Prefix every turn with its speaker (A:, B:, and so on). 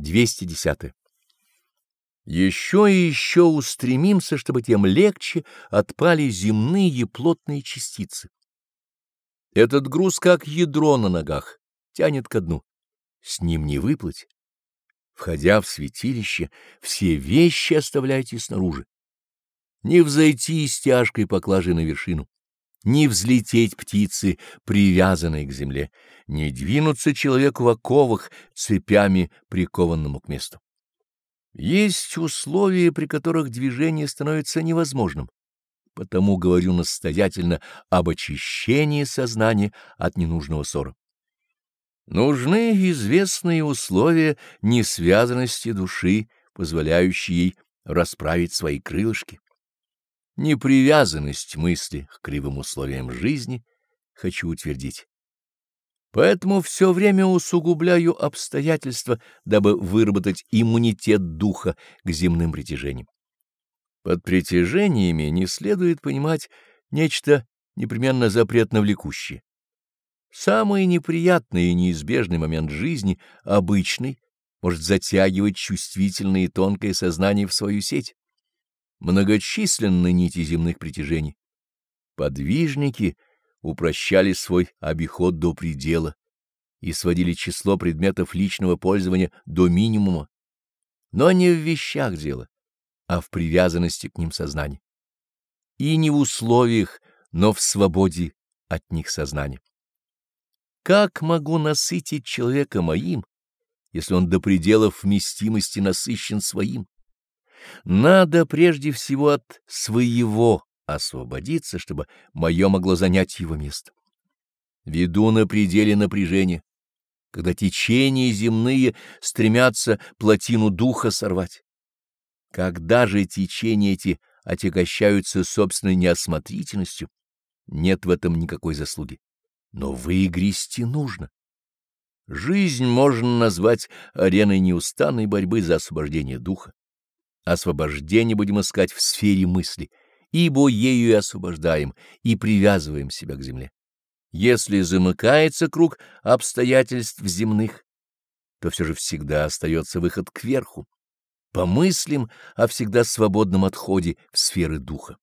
A: 210. Еще и еще устремимся, чтобы тем легче отпали земные плотные частицы. Этот груз, как ядро на ногах, тянет ко дну. С ним не выплыть. Входя в святилище, все вещи оставляйте снаружи. Не взойти с тяжкой поклажей на вершину, не взлететь птицы, привязанной к земле, не двинуться человеку в оковах, цепями прикованному к месту. Есть условия, при которых движение становится невозможным. Потому говорю настоятельно об очищении сознания от ненужного ссора. Нужны известные условия несвязанности души, позволяющие ей расправить свои крылышки. Непривязанность мысли к кривым условиям жизни хочу утвердить. Поэтому все время усугубляю обстоятельства, дабы выработать иммунитет духа к земным притяжениям. Под притяжениями не следует понимать нечто непременно запретно влекущее. Самый неприятный и неизбежный момент жизни, обычный, может затягивать чувствительное и тонкое сознание в свою сеть. Многочисленны нити земных притяжений. Подвижники — упрощали свой обиход до предела и сводили число предметов личного пользования до минимума, но не в вещах дело, а в привязанности к ним сознания. И не в условиях, но в свободе от них сознания. Как могу насытить человека моим, если он до пределов вместимости насыщен своим? Надо прежде всего от своего освободиться, чтобы мое могло занять его место. Веду на пределе напряжения, когда течения земные стремятся плотину духа сорвать. Когда же течения эти отягощаются собственной неосмотрительностью, нет в этом никакой заслуги. Но выгрести нужно. Жизнь можно назвать ареной неустанной борьбы за освобождение духа. Освобождение будем искать в сфере мысли — ибо ею и освобождаем и привязываем себя к земле. Если замыкается круг обстоятельств земных, то все же всегда остается выход кверху. Помыслим о всегда свободном отходе в сферы духа.